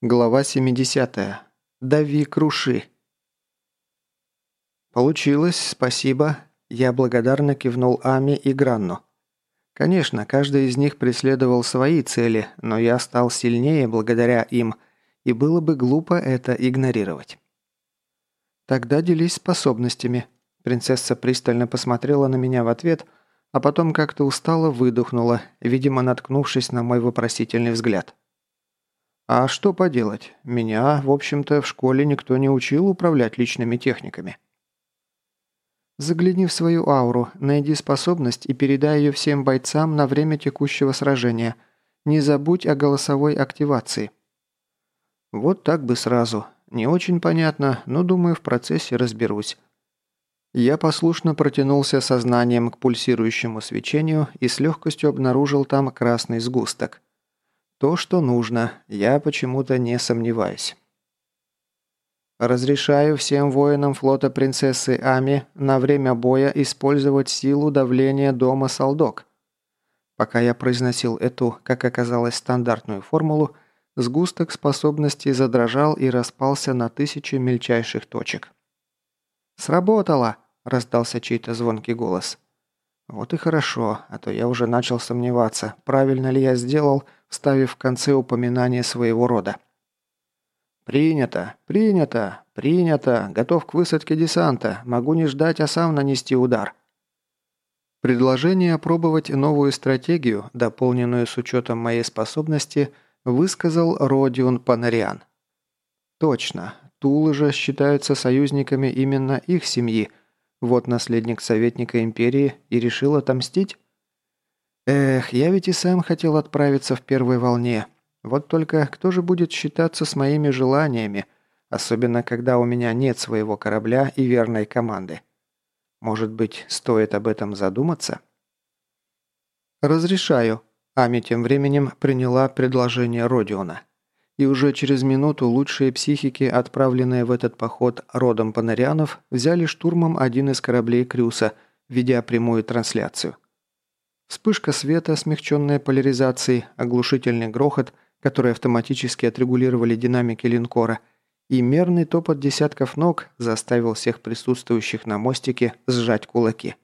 Глава 70. Дави, круши. Получилось, спасибо. Я благодарно кивнул Ами и Гранну. Конечно, каждый из них преследовал свои цели, но я стал сильнее благодаря им, и было бы глупо это игнорировать. Тогда делись способностями. Принцесса пристально посмотрела на меня в ответ, а потом как-то устало выдохнула, видимо, наткнувшись на мой вопросительный взгляд. А что поделать? Меня, в общем-то, в школе никто не учил управлять личными техниками. Загляни в свою ауру, найди способность и передай ее всем бойцам на время текущего сражения. Не забудь о голосовой активации. Вот так бы сразу. Не очень понятно, но думаю, в процессе разберусь. Я послушно протянулся сознанием к пульсирующему свечению и с легкостью обнаружил там красный сгусток. То, что нужно, я почему-то не сомневаюсь. Разрешаю всем воинам флота принцессы Ами на время боя использовать силу давления дома Салдок. Пока я произносил эту, как оказалось, стандартную формулу, сгусток способностей задрожал и распался на тысячи мельчайших точек. «Сработало!» – раздался чей-то звонкий голос. «Вот и хорошо, а то я уже начал сомневаться, правильно ли я сделал – вставив в конце упоминание своего рода. «Принято! Принято! Принято! Готов к высадке десанта! Могу не ждать, а сам нанести удар!» Предложение опробовать новую стратегию, дополненную с учетом моей способности, высказал Родион Панариан. «Точно. Тулы же считаются союзниками именно их семьи. Вот наследник советника империи и решил отомстить?» Эх, я ведь и сам хотел отправиться в первой волне. Вот только кто же будет считаться с моими желаниями, особенно когда у меня нет своего корабля и верной команды? Может быть, стоит об этом задуматься? «Разрешаю», – Ами тем временем приняла предложение Родиона. И уже через минуту лучшие психики, отправленные в этот поход родом Панарианов, взяли штурмом один из кораблей Крюса, ведя прямую трансляцию – Вспышка света, смягченная поляризацией, оглушительный грохот, который автоматически отрегулировали динамики линкора, и мерный топот десятков ног заставил всех присутствующих на мостике сжать кулаки.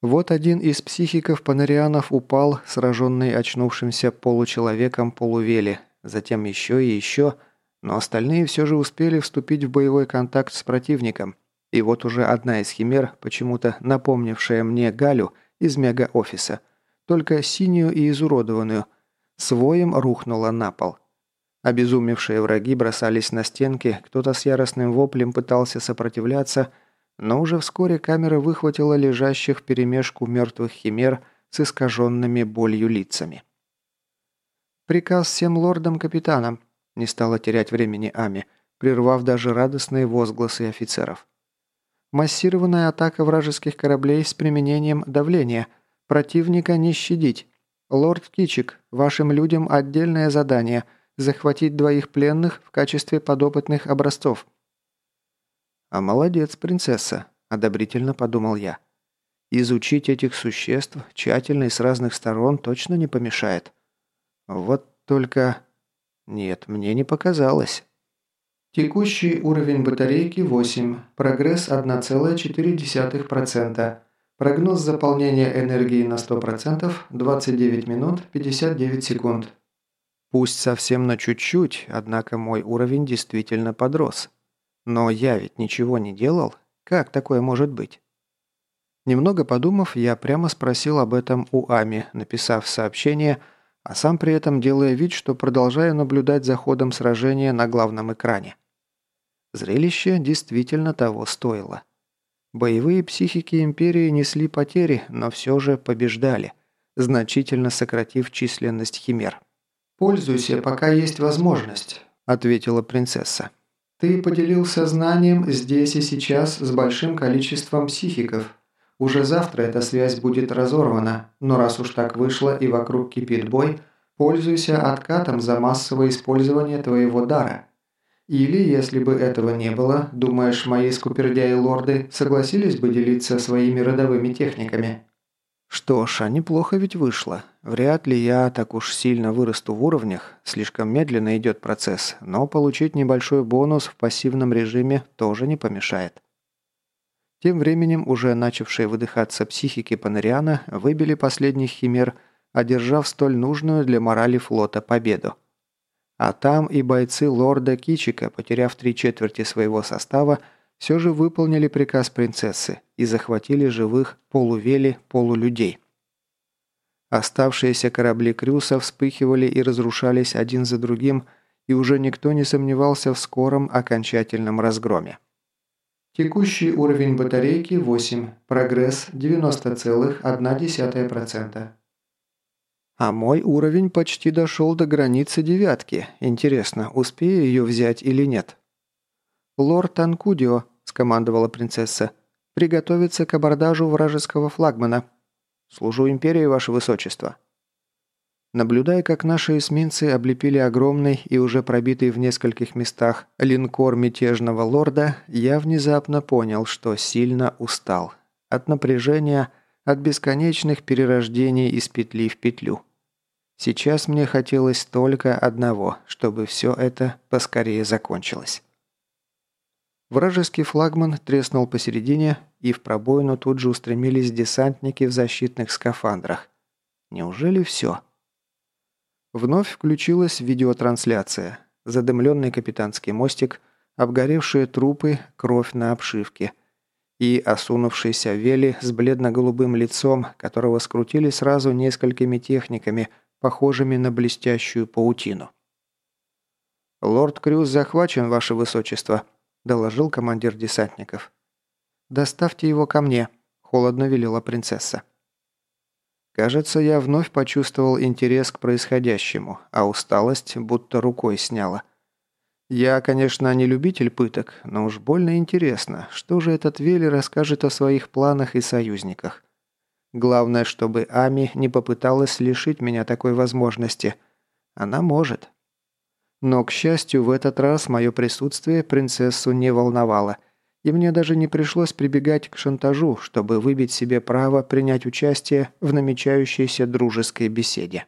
Вот один из психиков Панарианов упал, сраженный очнувшимся получеловеком полувели, затем еще и еще, но остальные все же успели вступить в боевой контакт с противником, и вот уже одна из химер, почему-то напомнившая мне Галю, из мега-офиса, только синюю и изуродованную, своим рухнула на пол. Обезумевшие враги бросались на стенки, кто-то с яростным воплем пытался сопротивляться, но уже вскоре камера выхватила лежащих в перемешку мертвых химер с искаженными болью лицами. «Приказ всем лордам-капитанам», – не стала терять времени Ами, прервав даже радостные возгласы офицеров. Массированная атака вражеских кораблей с применением давления. Противника не щадить. Лорд Кичик, вашим людям отдельное задание – захватить двоих пленных в качестве подопытных образцов». «А молодец, принцесса», – одобрительно подумал я. «Изучить этих существ тщательно и с разных сторон точно не помешает. Вот только...» «Нет, мне не показалось». Текущий уровень батарейки 8, прогресс 1,4%, прогноз заполнения энергии на 100%, 29 минут 59 секунд. Пусть совсем на чуть-чуть, однако мой уровень действительно подрос. Но я ведь ничего не делал. Как такое может быть? Немного подумав, я прямо спросил об этом у Ами, написав сообщение, а сам при этом делая вид, что продолжаю наблюдать за ходом сражения на главном экране. Зрелище действительно того стоило. Боевые психики Империи несли потери, но все же побеждали, значительно сократив численность химер. «Пользуйся, пока есть возможность», – ответила принцесса. «Ты поделился знанием здесь и сейчас с большим количеством психиков. Уже завтра эта связь будет разорвана, но раз уж так вышло и вокруг кипит бой, пользуйся откатом за массовое использование твоего дара». Или, если бы этого не было, думаешь, мои скупердяи-лорды согласились бы делиться своими родовыми техниками?» Что ж, а неплохо ведь вышло. Вряд ли я так уж сильно вырасту в уровнях, слишком медленно идет процесс, но получить небольшой бонус в пассивном режиме тоже не помешает. Тем временем уже начавшие выдыхаться психики Панариана выбили последних химер, одержав столь нужную для морали флота победу. А там и бойцы лорда Кичика, потеряв три четверти своего состава, все же выполнили приказ принцессы и захватили живых полувели полулюдей. Оставшиеся корабли Крюса вспыхивали и разрушались один за другим, и уже никто не сомневался в скором окончательном разгроме. Текущий уровень батарейки 8, прогресс 90,1%. А мой уровень почти дошел до границы девятки. Интересно, успею ее взять или нет? «Лорд Анкудио», – скомандовала принцесса, – «приготовиться к абордажу вражеского флагмана». «Служу империи, ваше высочество». Наблюдая, как наши эсминцы облепили огромный и уже пробитый в нескольких местах линкор мятежного лорда, я внезапно понял, что сильно устал. От напряжения, от бесконечных перерождений из петли в петлю. Сейчас мне хотелось только одного, чтобы все это поскорее закончилось. Вражеский флагман треснул посередине, и в пробоину тут же устремились десантники в защитных скафандрах. Неужели все? Вновь включилась видеотрансляция. Задымленный капитанский мостик, обгоревшие трупы, кровь на обшивке. И осунувшийся Вели с бледно-голубым лицом, которого скрутили сразу несколькими техниками, похожими на блестящую паутину. «Лорд Крюс захвачен, ваше высочество», – доложил командир десантников. «Доставьте его ко мне», – холодно велела принцесса. Кажется, я вновь почувствовал интерес к происходящему, а усталость будто рукой сняла. Я, конечно, не любитель пыток, но уж больно интересно, что же этот Вели расскажет о своих планах и союзниках. Главное, чтобы Ами не попыталась лишить меня такой возможности. Она может. Но, к счастью, в этот раз мое присутствие принцессу не волновало – и мне даже не пришлось прибегать к шантажу, чтобы выбить себе право принять участие в намечающейся дружеской беседе.